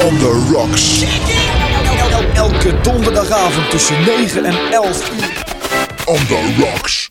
On the rocks. Elke donderdagavond tussen 9 en 11 uur. On the rocks.